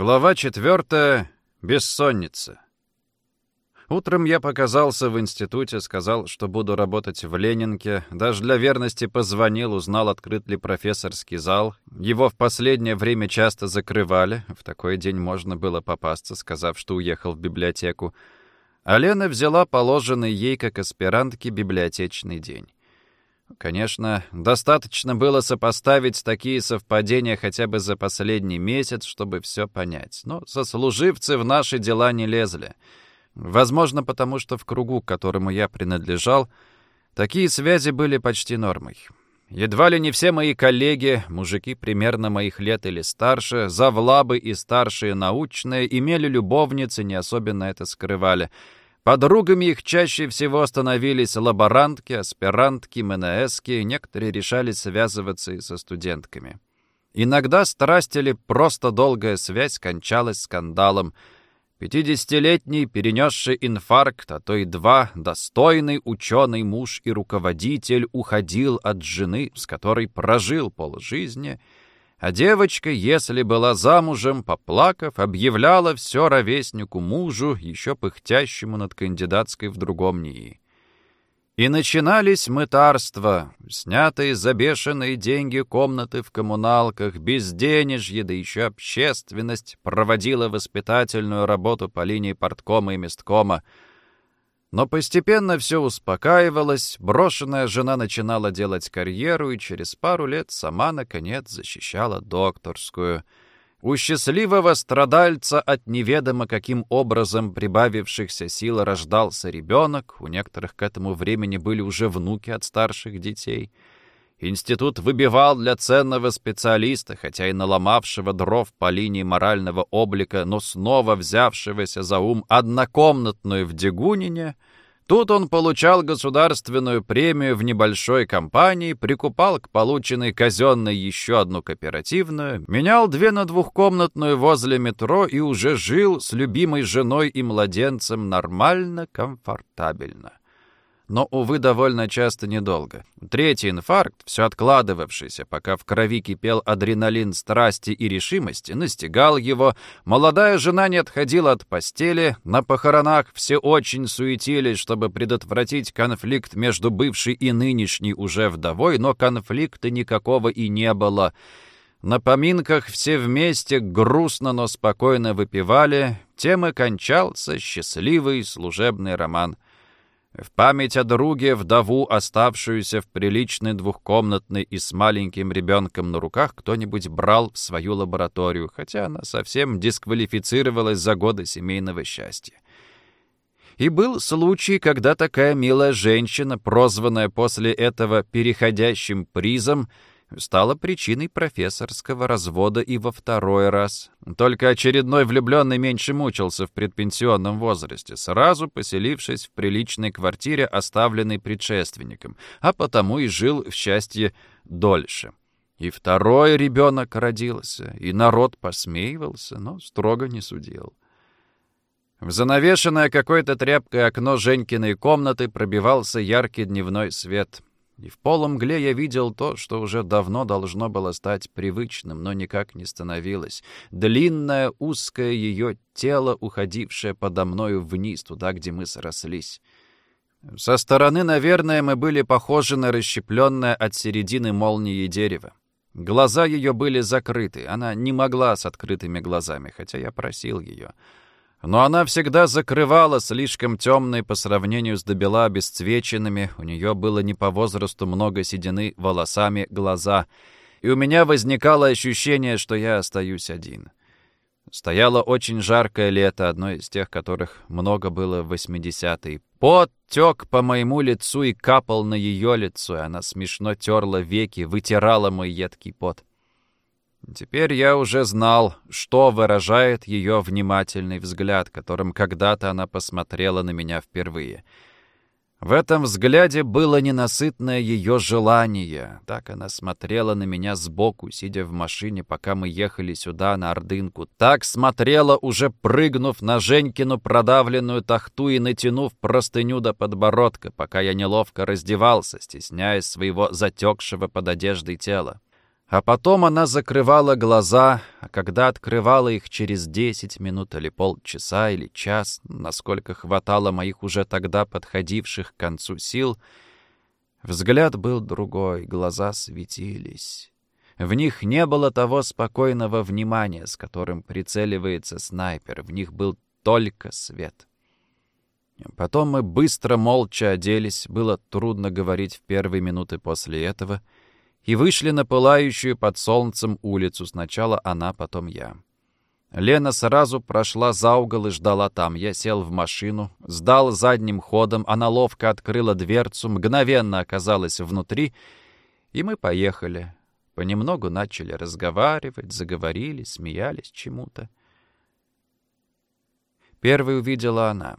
Глава четвертая. Бессонница. Утром я показался в институте, сказал, что буду работать в Ленинке. Даже для верности позвонил, узнал, открыт ли профессорский зал. Его в последнее время часто закрывали. В такой день можно было попасться, сказав, что уехал в библиотеку. А Лена взяла положенный ей, как аспирантке, библиотечный день. Конечно, достаточно было сопоставить такие совпадения хотя бы за последний месяц, чтобы все понять. Но сослуживцы в наши дела не лезли. Возможно, потому что в кругу, к которому я принадлежал, такие связи были почти нормой. Едва ли не все мои коллеги, мужики примерно моих лет или старше, завлабы и старшие научные, имели любовницы, не особенно это скрывали — Подругами их чаще всего становились лаборантки, аспирантки, МНСки, некоторые решались связываться и со студентками. Иногда страсть или просто долгая связь кончалась скандалом. Пятидесятилетний, перенесший инфаркт, а то и два, достойный ученый муж и руководитель уходил от жены, с которой прожил полжизни, а девочка, если была замужем, поплакав, объявляла все ровеснику мужу, еще пыхтящему над кандидатской в другом НИИ. И начинались мытарства, снятые за бешеные деньги комнаты в коммуналках, безденежье, да еще общественность проводила воспитательную работу по линии порткома и месткома, но постепенно все успокаивалось, брошенная жена начинала делать карьеру и через пару лет сама, наконец, защищала докторскую. У счастливого страдальца от неведомо каким образом прибавившихся сил рождался ребенок, у некоторых к этому времени были уже внуки от старших детей — Институт выбивал для ценного специалиста, хотя и наломавшего дров по линии морального облика, но снова взявшегося за ум однокомнатную в Дегунине, Тут он получал государственную премию в небольшой компании, прикупал к полученной казенной еще одну кооперативную, менял две на двухкомнатную возле метро и уже жил с любимой женой и младенцем нормально, комфортабельно но, увы, довольно часто недолго. Третий инфаркт, все откладывавшийся, пока в крови кипел адреналин страсти и решимости, настигал его, молодая жена не отходила от постели, на похоронах все очень суетились, чтобы предотвратить конфликт между бывшей и нынешней уже вдовой, но конфликта никакого и не было. На поминках все вместе грустно, но спокойно выпивали, тем и кончался счастливый служебный роман — в память о друге, вдову, оставшуюся в приличной двухкомнатной и с маленьким ребенком на руках, кто-нибудь брал в свою лабораторию, хотя она совсем дисквалифицировалась за годы семейного счастья. И был случай, когда такая милая женщина, прозванная после этого переходящим призом, стала причиной профессорского развода и во второй раз. Только очередной влюбленный меньше мучился в предпенсионном возрасте, сразу поселившись в приличной квартире, оставленной предшественником, а потому и жил в счастье дольше. И второй ребенок родился, и народ посмеивался, но строго не судил. В занавешенное какой-то тряпкой окно Женькиной комнаты пробивался яркий дневной свет — и в полумгле я видел то, что уже давно должно было стать привычным, но никак не становилось. Длинное, узкое ее тело, уходившее подо мною вниз, туда, где мы срослись. Со стороны, наверное, мы были похожи на расщепленное от середины молнии дерево. Глаза ее были закрыты, она не могла с открытыми глазами, хотя я просил ее — но она всегда закрывала слишком темные по сравнению с добела обесцвеченными, у нее было не по возрасту много седины волосами глаза, и у меня возникало ощущение, что я остаюсь один. Стояло очень жаркое лето, одно из тех, которых много было в 80-е. Пот тек по моему лицу и капал на ее лицо, и она смешно терла веки, вытирала мой едкий пот. Теперь я уже знал, что выражает ее внимательный взгляд, которым когда-то она посмотрела на меня впервые. В этом взгляде было ненасытное ее желание. Так она смотрела на меня сбоку, сидя в машине, пока мы ехали сюда, на Ордынку. Так смотрела, уже прыгнув на Женькину продавленную тахту и натянув простыню до подбородка, пока я неловко раздевался, стесняясь своего затекшего под одеждой тела. А потом она закрывала глаза, а когда открывала их через десять минут или полчаса или час, насколько хватало моих уже тогда подходивших к концу сил, взгляд был другой, глаза светились. В них не было того спокойного внимания, с которым прицеливается снайпер, в них был только свет. Потом мы быстро молча оделись, было трудно говорить в первые минуты после этого — и вышли на пылающую под солнцем улицу. Сначала она, потом я. Лена сразу прошла за угол и ждала там. Я сел в машину, сдал задним ходом, она ловко открыла дверцу, мгновенно оказалась внутри, и мы поехали. Понемногу начали разговаривать, заговорили, смеялись чему-то. Первой увидела она.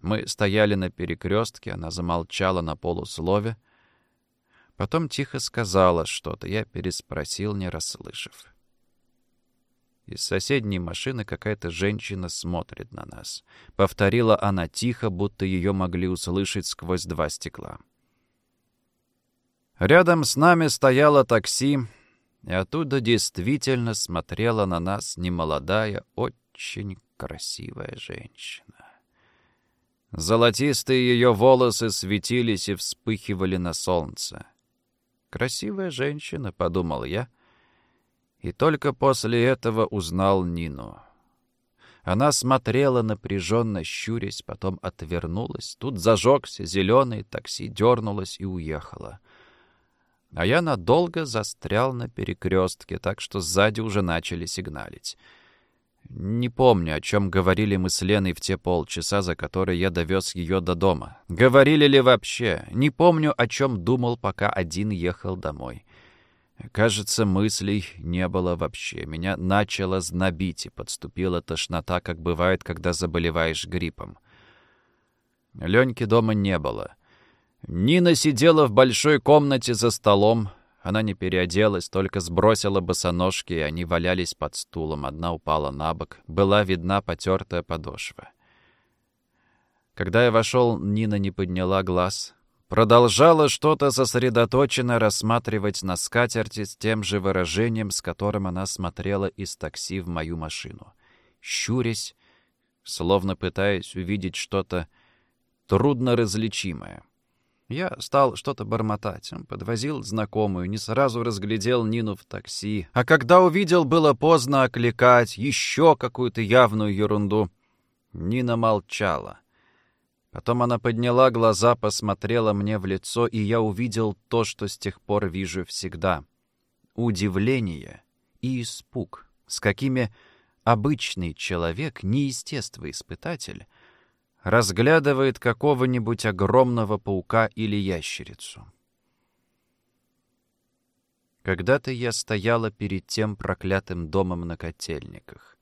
Мы стояли на перекрестке, она замолчала на полуслове. Потом тихо сказала что-то. Я переспросил, не расслышав. Из соседней машины какая-то женщина смотрит на нас. Повторила она тихо, будто ее могли услышать сквозь два стекла. Рядом с нами стояло такси, и оттуда действительно смотрела на нас немолодая, очень красивая женщина. Золотистые ее волосы светились и вспыхивали на солнце. Красивая женщина, подумал я, и только после этого узнал Нину. Она смотрела напряженно, щурясь, потом отвернулась. Тут зажегся зеленый, такси дернулось и уехало. А я надолго застрял на перекрестке, так что сзади уже начали сигналить. Не помню, о чем говорили мы с Леной в те полчаса, за которые я довез ее до дома. Говорили ли вообще? Не помню, о чем думал, пока один ехал домой. Кажется, мыслей не было вообще. Меня начало знобить, и подступила тошнота, как бывает, когда заболеваешь гриппом. Леньки дома не было. Нина сидела в большой комнате за столом, она не переоделась, только сбросила босоножки, и они валялись под стулом. Одна упала на бок. Была видна потертая подошва. Когда я вошел, Нина не подняла глаз. Продолжала что-то сосредоточенно рассматривать на скатерти с тем же выражением, с которым она смотрела из такси в мою машину. Щурясь, словно пытаясь увидеть что-то трудно различимое. Я стал что-то бормотать. Подвозил знакомую, не сразу разглядел Нину в такси. А когда увидел, было поздно окликать еще какую-то явную ерунду. Нина молчала. Потом она подняла глаза, посмотрела мне в лицо, и я увидел то, что с тех пор вижу всегда. Удивление и испуг, с какими обычный человек, неестествоиспытатель, разглядывает какого-нибудь огромного паука или ящерицу. Когда-то я стояла перед тем проклятым домом на котельниках.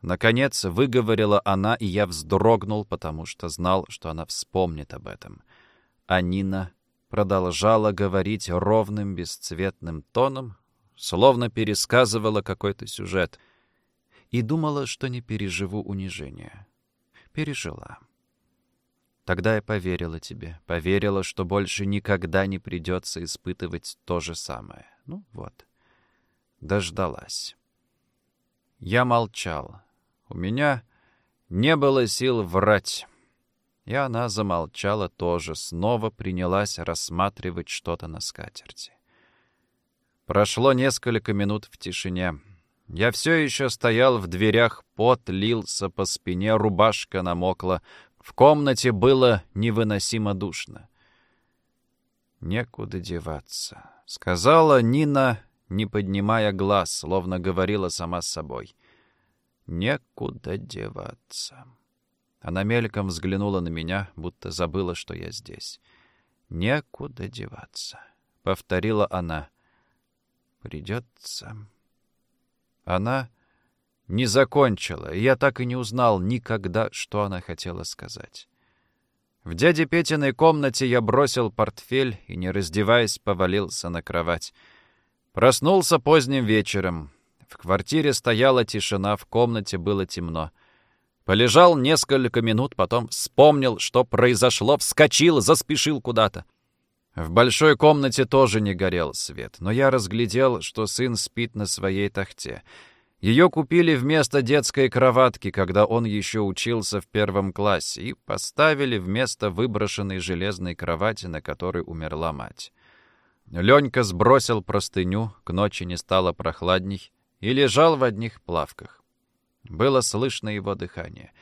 Наконец выговорила она, и я вздрогнул, потому что знал, что она вспомнит об этом. А Нина продолжала говорить ровным, бесцветным тоном, словно пересказывала какой-то сюжет, и думала, что не переживу унижения. Пережила. Тогда я поверила тебе, поверила, что больше никогда не придется испытывать то же самое. Ну вот, дождалась. Я молчал. У меня не было сил врать. И она замолчала тоже, снова принялась рассматривать что-то на скатерти. Прошло несколько минут в тишине. Я все еще стоял в дверях, пот лился по спине, рубашка намокла, в комнате было невыносимо душно. «Некуда деваться», — сказала Нина, не поднимая глаз, словно говорила сама с собой. «Некуда деваться». Она мельком взглянула на меня, будто забыла, что я здесь. «Некуда деваться», — повторила она. «Придется». Она не закончила, и я так и не узнал никогда, что она хотела сказать. В дяде Петиной комнате я бросил портфель и, не раздеваясь, повалился на кровать. Проснулся поздним вечером. В квартире стояла тишина, в комнате было темно. Полежал несколько минут, потом вспомнил, что произошло, вскочил, заспешил куда-то. В большой комнате тоже не горел свет, но я разглядел, что сын спит на своей тахте. Ее купили вместо детской кроватки, когда он еще учился в первом классе, и поставили вместо выброшенной железной кровати, на которой умерла мать. Ленька сбросил простыню, к ночи не стало прохладней, и лежал в одних плавках. Было слышно его дыхание.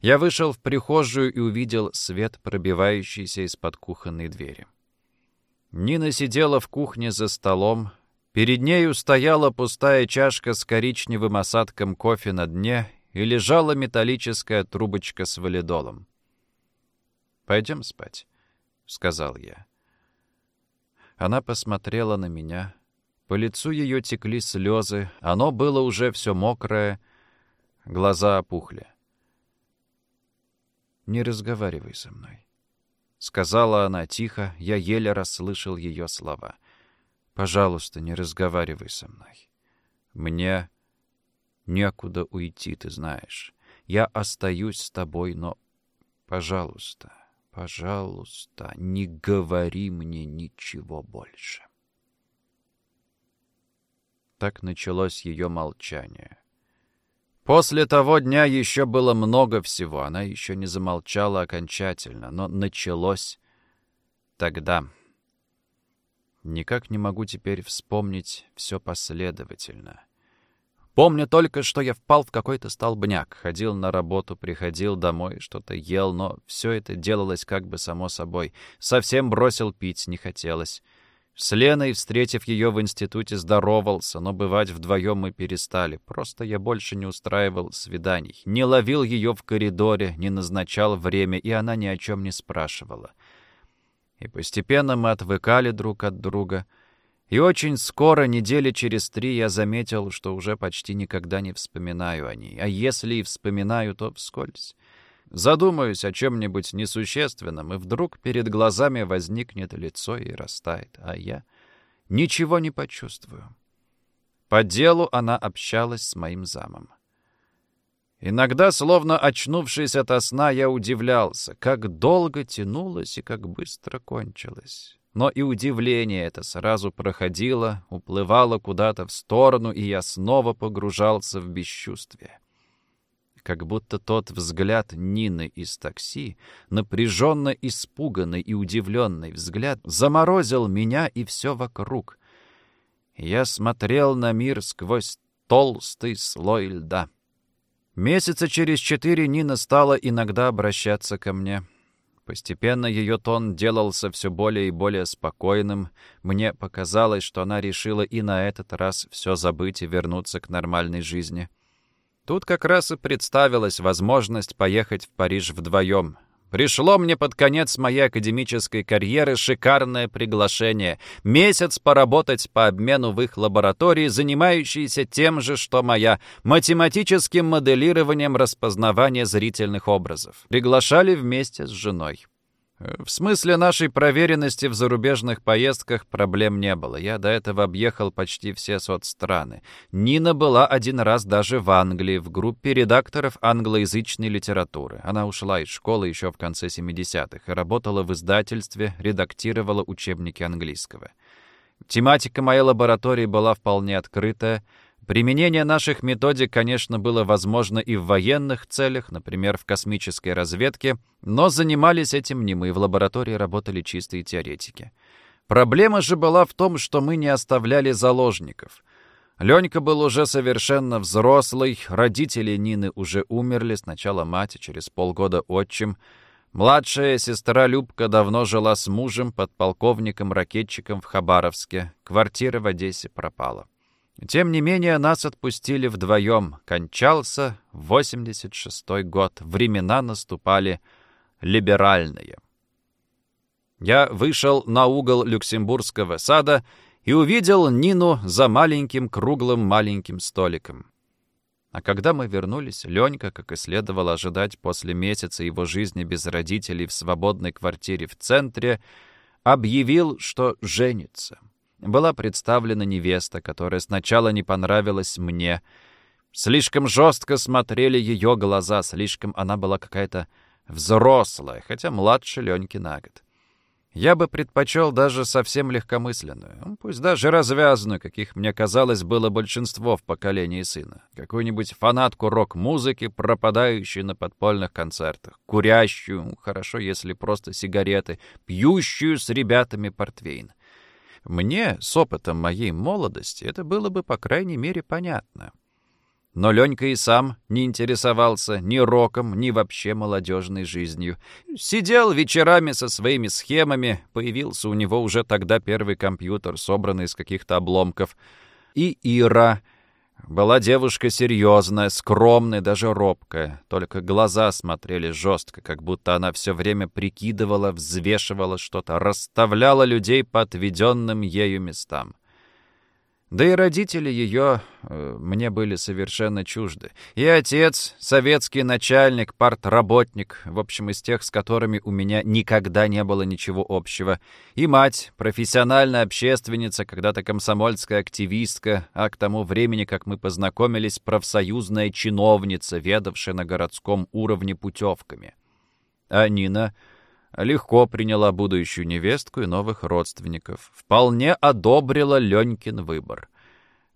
Я вышел в прихожую и увидел свет, пробивающийся из-под кухонной двери. Нина сидела в кухне за столом. Перед нею стояла пустая чашка с коричневым осадком кофе на дне и лежала металлическая трубочка с валидолом. «Пойдем спать», — сказал я. Она посмотрела на меня. По лицу ее текли слезы, оно было уже все мокрое, глаза опухли. «Не разговаривай со мной. — сказала она тихо, я еле расслышал ее слова. «Пожалуйста, не разговаривай со мной. Мне некуда уйти, ты знаешь. Я остаюсь с тобой, но, пожалуйста, пожалуйста, не говори мне ничего больше». Так началось ее молчание. После того дня еще было много всего. Она еще не замолчала окончательно, но началось тогда. Никак не могу теперь вспомнить все последовательно. Помню только, что я впал в какой-то столбняк, ходил на работу, приходил домой, что-то ел, но все это делалось как бы само собой. Совсем бросил пить, не хотелось. С Леной, встретив ее в институте, здоровался, но бывать вдвоем мы перестали. Просто я больше не устраивал свиданий. Не ловил ее в коридоре, не назначал время, и она ни о чем не спрашивала. И постепенно мы отвыкали друг от друга. И очень скоро, недели через три, я заметил, что уже почти никогда не вспоминаю о ней. А если и вспоминаю, то вскользь. Задумаюсь о чем-нибудь несущественном, и вдруг перед глазами возникнет лицо и растает, а я ничего не почувствую. По делу она общалась с моим замом. Иногда, словно очнувшись ото сна, я удивлялся, как долго тянулось и как быстро кончилось. Но и удивление это сразу проходило, уплывало куда-то в сторону, и я снова погружался в бесчувствие как будто тот взгляд Нины из такси, напряженно испуганный и удивленный взгляд, заморозил меня и все вокруг. Я смотрел на мир сквозь толстый слой льда. Месяца через четыре Нина стала иногда обращаться ко мне. Постепенно ее тон делался все более и более спокойным. Мне показалось, что она решила и на этот раз все забыть и вернуться к нормальной жизни. Тут как раз и представилась возможность поехать в Париж вдвоем. Пришло мне под конец моей академической карьеры шикарное приглашение. Месяц поработать по обмену в их лаборатории, занимающейся тем же, что моя, математическим моделированием распознавания зрительных образов. Приглашали вместе с женой. В смысле нашей проверенности в зарубежных поездках проблем не было. Я до этого объехал почти все соцстраны. Нина была один раз даже в Англии, в группе редакторов англоязычной литературы. Она ушла из школы еще в конце 70-х и работала в издательстве, редактировала учебники английского. Тематика моей лаборатории была вполне открытая — Применение наших методик, конечно, было возможно и в военных целях, например, в космической разведке, но занимались этим не мы, в лаборатории работали чистые теоретики. Проблема же была в том, что мы не оставляли заложников. Ленька был уже совершенно взрослый, родители Нины уже умерли, сначала мать, а через полгода отчим. Младшая сестра Любка давно жила с мужем, подполковником-ракетчиком в Хабаровске. Квартира в Одессе пропала. Тем не менее, нас отпустили вдвоем. Кончался 86-й год. Времена наступали либеральные. Я вышел на угол Люксембургского сада и увидел Нину за маленьким круглым маленьким столиком. А когда мы вернулись, Ленька, как и следовало ожидать после месяца его жизни без родителей в свободной квартире в центре, объявил, что женится была представлена невеста, которая сначала не понравилась мне. Слишком жестко смотрели ее глаза, слишком она была какая-то взрослая, хотя младше Леньки на год. Я бы предпочел даже совсем легкомысленную, ну, пусть даже развязанную, каких, мне казалось, было большинство в поколении сына. Какую-нибудь фанатку рок-музыки, пропадающую на подпольных концертах, курящую, хорошо, если просто сигареты, пьющую с ребятами портвейн. Мне, с опытом моей молодости, это было бы, по крайней мере, понятно. Но Ленька и сам не интересовался ни роком, ни вообще молодежной жизнью. Сидел вечерами со своими схемами, появился у него уже тогда первый компьютер, собранный из каких-то обломков. И Ира была девушка серьезная, скромная, даже робкая. Только глаза смотрели жестко, как будто она все время прикидывала, взвешивала что-то, расставляла людей по отведенным ею местам. Да и родители ее э, мне были совершенно чужды. И отец, советский начальник, партработник, в общем, из тех, с которыми у меня никогда не было ничего общего. И мать, профессиональная общественница, когда-то комсомольская активистка, а к тому времени, как мы познакомились, профсоюзная чиновница, ведавшая на городском уровне путевками. А Нина легко приняла будущую невестку и новых родственников. Вполне одобрила Ленькин выбор.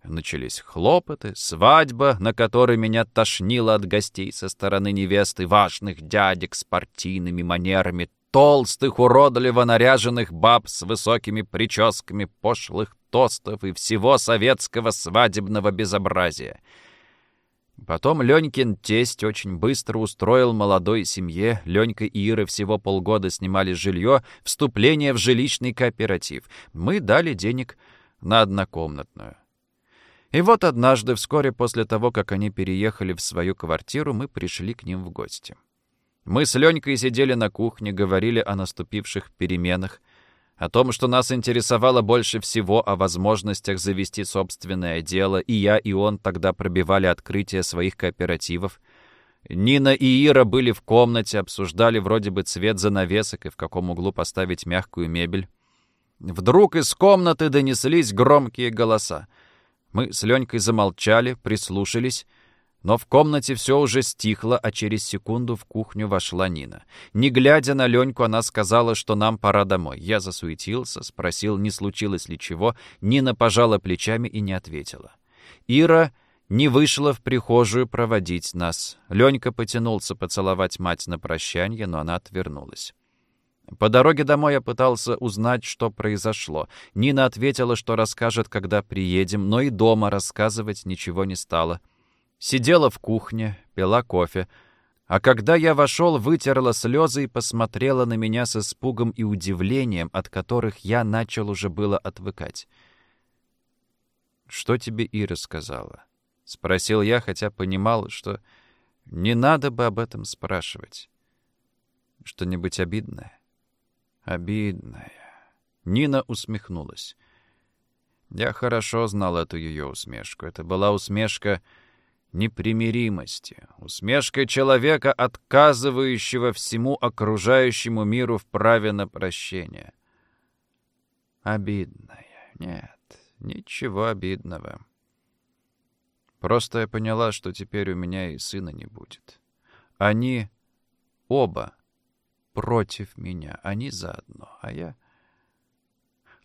Начались хлопоты, свадьба, на которой меня тошнило от гостей со стороны невесты, важных дядек с партийными манерами, толстых, уродливо наряженных баб с высокими прическами, пошлых тостов и всего советского свадебного безобразия — Потом Ленькин тесть очень быстро устроил молодой семье. Ленька и Ира всего полгода снимали жилье, вступление в жилищный кооператив. Мы дали денег на однокомнатную. И вот однажды, вскоре после того, как они переехали в свою квартиру, мы пришли к ним в гости. Мы с Ленькой сидели на кухне, говорили о наступивших переменах, о том, что нас интересовало больше всего о возможностях завести собственное дело, и я, и он тогда пробивали открытие своих кооперативов. Нина и Ира были в комнате, обсуждали вроде бы цвет занавесок и в каком углу поставить мягкую мебель. Вдруг из комнаты донеслись громкие голоса. Мы с Ленькой замолчали, прислушались — но в комнате все уже стихло, а через секунду в кухню вошла Нина. Не глядя на Леньку, она сказала, что нам пора домой. Я засуетился, спросил, не случилось ли чего. Нина пожала плечами и не ответила. Ира не вышла в прихожую проводить нас. Ленька потянулся поцеловать мать на прощание, но она отвернулась. По дороге домой я пытался узнать, что произошло. Нина ответила, что расскажет, когда приедем, но и дома рассказывать ничего не стала. Сидела в кухне, пила кофе, а когда я вошел, вытерла слезы и посмотрела на меня с испугом и удивлением, от которых я начал уже было отвыкать. «Что тебе Ира сказала?» — спросил я, хотя понимал, что не надо бы об этом спрашивать. «Что-нибудь обидное?» «Обидное». Нина усмехнулась. Я хорошо знал эту ее усмешку. Это была усмешка непримиримости, усмешка человека, отказывающего всему окружающему миру в праве на прощение. Обидная. Нет, ничего обидного. Просто я поняла, что теперь у меня и сына не будет. Они оба против меня, они заодно, а я...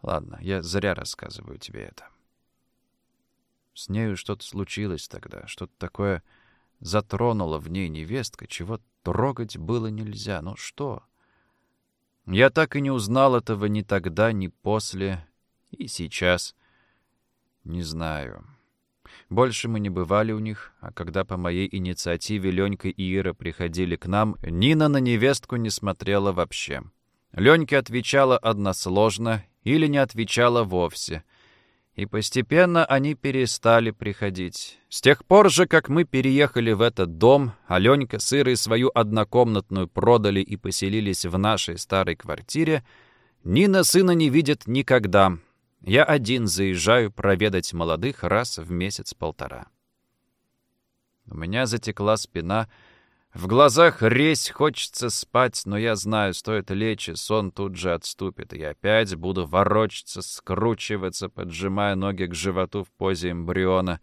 Ладно, я зря рассказываю тебе это. С нею что-то случилось тогда, что-то такое затронуло в ней невестка, чего трогать было нельзя. Ну что? Я так и не узнал этого ни тогда, ни после, и сейчас. Не знаю. Больше мы не бывали у них, а когда по моей инициативе Ленька и Ира приходили к нам, Нина на невестку не смотрела вообще. Ленька отвечала односложно или не отвечала вовсе — и постепенно они перестали приходить. С тех пор же, как мы переехали в этот дом, Аленька с Ирой свою однокомнатную продали и поселились в нашей старой квартире, Нина сына не видит никогда. Я один заезжаю проведать молодых раз в месяц-полтора. У меня затекла спина, в глазах резь, хочется спать, но я знаю, стоит лечь, и сон тут же отступит, и опять буду ворочаться, скручиваться, поджимая ноги к животу в позе эмбриона.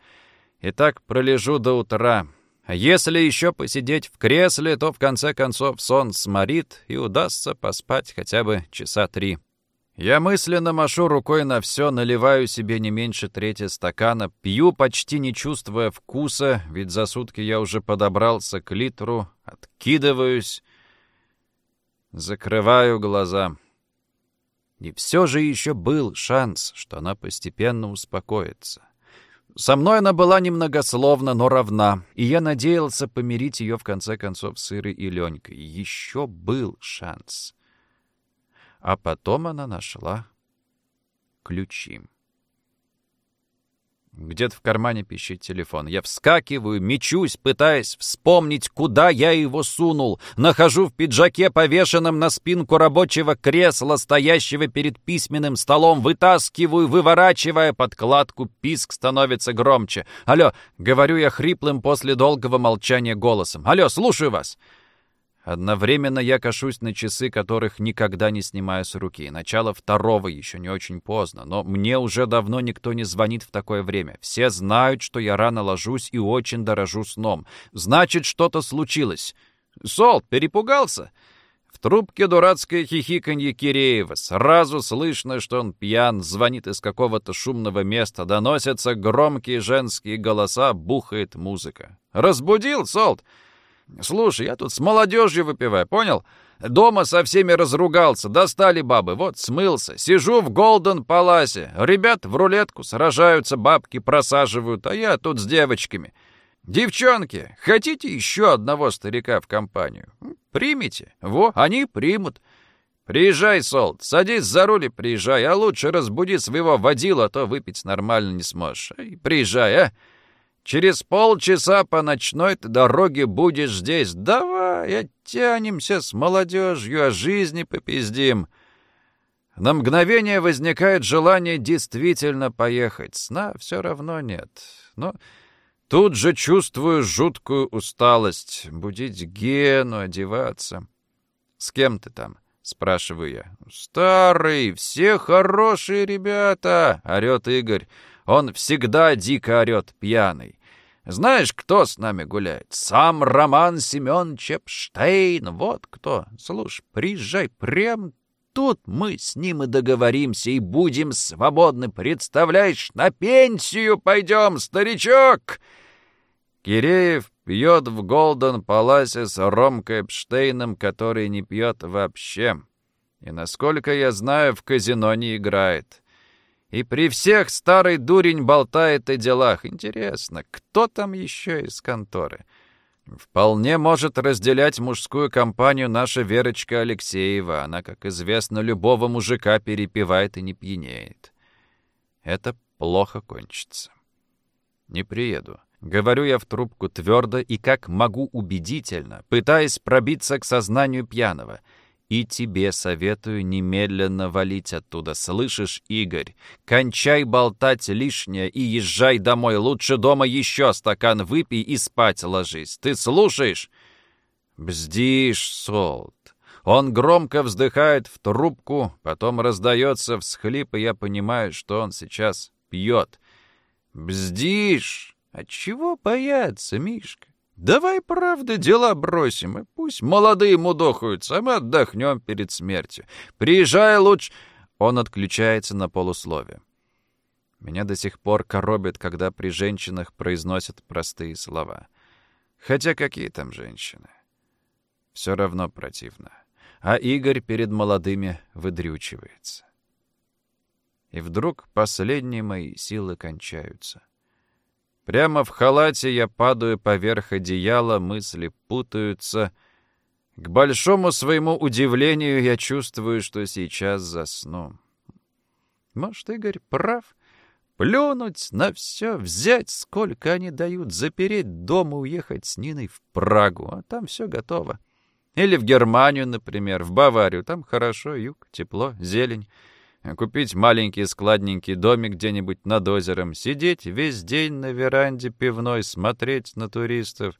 И так пролежу до утра. А если еще посидеть в кресле, то в конце концов сон сморит и удастся поспать хотя бы часа три. Я мысленно машу рукой на все, наливаю себе не меньше трети стакана, пью, почти не чувствуя вкуса, ведь за сутки я уже подобрался к литру, откидываюсь, закрываю глаза. И все же еще был шанс, что она постепенно успокоится. Со мной она была немногословна, но равна, и я надеялся помирить ее в конце концов с Ирой и Ленькой. Еще был шанс. А потом она нашла ключи. Где-то в кармане пищит телефон. Я вскакиваю, мечусь, пытаясь вспомнить, куда я его сунул. Нахожу в пиджаке, повешенном на спинку рабочего кресла, стоящего перед письменным столом, вытаскиваю, выворачивая подкладку, писк становится громче. «Алло!» — говорю я хриплым после долгого молчания голосом. «Алло, слушаю вас!» Одновременно я кашусь на часы, которых никогда не снимаю с руки. Начало второго еще не очень поздно, но мне уже давно никто не звонит в такое время. Все знают, что я рано ложусь и очень дорожу сном. Значит, что-то случилось. Сол, перепугался? В трубке дурацкое хихиканье Киреева. Сразу слышно, что он пьян, звонит из какого-то шумного места, доносятся громкие женские голоса, бухает музыка. «Разбудил, Солт?» Слушай, я тут с молодежью выпиваю, понял? Дома со всеми разругался, достали бабы, вот смылся. Сижу в Голден Паласе. Ребят в рулетку сражаются, бабки просаживают, а я тут с девочками. Девчонки, хотите еще одного старика в компанию? Примите. Во, они примут. Приезжай, Солт, садись за руль и приезжай, а лучше разбуди своего водила, а то выпить нормально не сможешь. Приезжай, а? Через полчаса по ночной дороге будешь здесь. Давай, оттянемся с молодежью, о жизни попиздим. На мгновение возникает желание действительно поехать. Сна все равно нет. Но тут же чувствую жуткую усталость. Будить Гену, одеваться. «С кем ты там?» — спрашиваю я. «Старый, все хорошие ребята!» — орет Игорь. Он всегда дико орет, пьяный. Знаешь, кто с нами гуляет? Сам Роман Семен Чепштейн. Вот кто. Слушай, приезжай прям тут мы с ним и договоримся, и будем свободны. Представляешь, на пенсию пойдем, старичок!» Киреев пьет в Голден Паласе с Ромкой Эпштейном, который не пьет вообще. И, насколько я знаю, в казино не играет. И при всех старый дурень болтает о делах. Интересно, кто там еще из конторы? Вполне может разделять мужскую компанию наша Верочка Алексеева. Она, как известно, любого мужика перепевает и не пьянеет. Это плохо кончится. Не приеду. Говорю я в трубку твердо и как могу убедительно, пытаясь пробиться к сознанию пьяного — и тебе советую немедленно валить оттуда, слышишь, Игорь? Кончай болтать лишнее и езжай домой. Лучше дома еще стакан выпей и спать ложись. Ты слушаешь? Бздишь, Солт. Он громко вздыхает в трубку, потом раздается всхлип, и я понимаю, что он сейчас пьет. Бздишь! Отчего бояться, Мишка? Давай, правда, дела бросим, и пусть молодые мудохаются, а мы отдохнем перед смертью. Приезжай лучше...» Он отключается на полуслове. Меня до сих пор коробит, когда при женщинах произносят простые слова. Хотя какие там женщины? Все равно противно. А Игорь перед молодыми выдрючивается. И вдруг последние мои силы кончаются. Прямо в халате я падаю поверх одеяла, мысли путаются. К большому своему удивлению я чувствую, что сейчас засну. Может, Игорь прав? Плюнуть на все, взять, сколько они дают, запереть дом и уехать с Ниной в Прагу, а там все готово. Или в Германию, например, в Баварию. Там хорошо, юг, тепло, зелень. Купить маленький складненький домик где-нибудь над озером, сидеть весь день на веранде пивной, смотреть на туристов.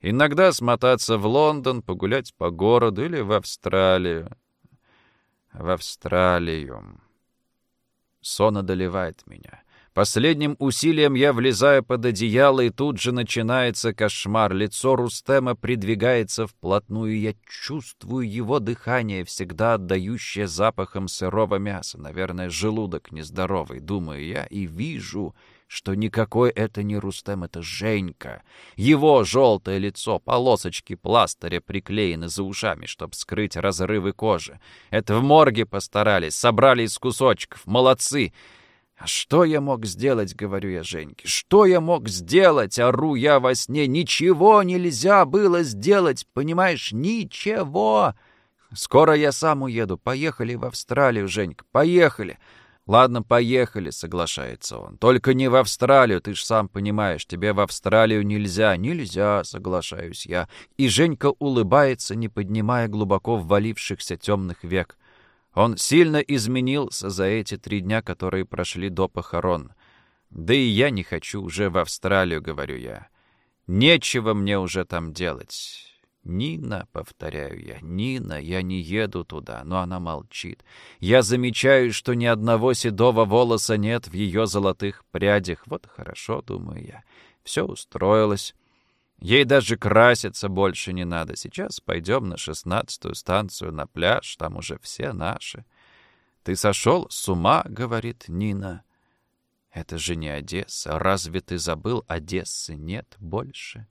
Иногда смотаться в Лондон, погулять по городу или в Австралию. В Австралию. Сон одолевает меня. Последним усилием я влезаю под одеяло, и тут же начинается кошмар. Лицо Рустема придвигается вплотную. Я чувствую его дыхание, всегда отдающее запахом сырого мяса. Наверное, желудок нездоровый, думаю я, и вижу, что никакой это не Рустем, это Женька. Его желтое лицо, полосочки пластыря приклеены за ушами, чтобы скрыть разрывы кожи. Это в морге постарались, собрали из кусочков. Молодцы! «А что я мог сделать?» — говорю я Женьке. «Что я мог сделать?» — ору я во сне. «Ничего нельзя было сделать, понимаешь? Ничего!» «Скоро я сам уеду. Поехали в Австралию, Женька, поехали!» «Ладно, поехали», — соглашается он. «Только не в Австралию, ты ж сам понимаешь, тебе в Австралию нельзя». «Нельзя», — соглашаюсь я. И Женька улыбается, не поднимая глубоко ввалившихся темных век. Он сильно изменился за эти три дня, которые прошли до похорон. Да и я не хочу уже в Австралию, говорю я. Нечего мне уже там делать. «Нина», — повторяю я, — «Нина, я не еду туда», но она молчит. Я замечаю, что ни одного седого волоса нет в ее золотых прядях. Вот хорошо, думаю я, все устроилось. Ей даже краситься больше не надо. Сейчас пойдем на шестнадцатую станцию, на пляж, там уже все наши. «Ты сошел с ума?» — говорит Нина. «Это же не Одесса. Разве ты забыл, Одессы нет больше?»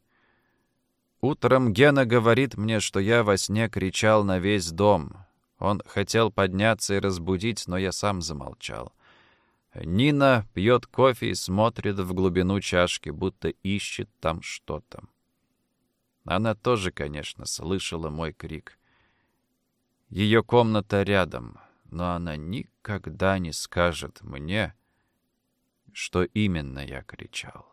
Утром Гена говорит мне, что я во сне кричал на весь дом. Он хотел подняться и разбудить, но я сам замолчал. Нина пьет кофе и смотрит в глубину чашки, будто ищет там что-то. Она тоже, конечно, слышала мой крик. Ее комната рядом, но она никогда не скажет мне, что именно я кричал.